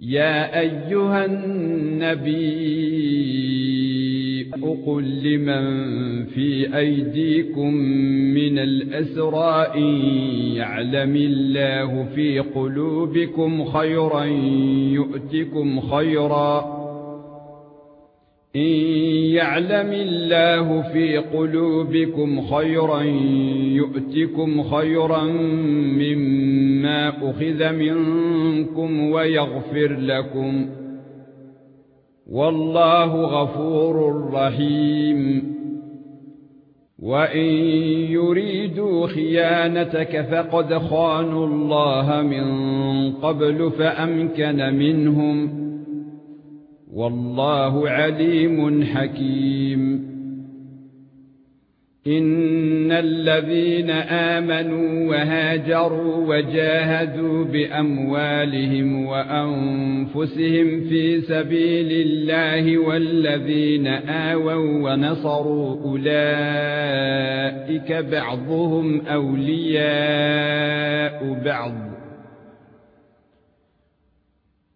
يا أيها النبي قل لمن في أيديكم من الأسرى يعلم الله في قلوبكم خيرا يؤتكم خيرا. إن يعلم الله في قلوبكم خيرا يؤتكم خيرا مما أخذ منكم ويغفر لكم. والله غفور رحيم. وإن يريدوا خيانتك فقد خانوا الله من قبل فأمكن منهم. والله عليم حكيم. الذين آمنوا وهاجروا وجاهدوا بأموالهم وأنفسهم في سبيل الله والذين آووا ونصروا أولئك بعضهم أولياء بعض.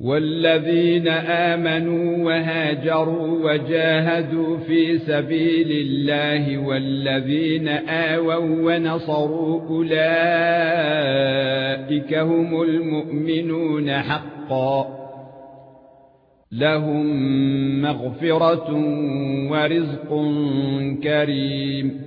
والذين آمنوا وهاجروا وجاهدوا في سبيل الله والذين آووا ونصروا أولئك هم المؤمنون حقا لهم مغفرة ورزق كريم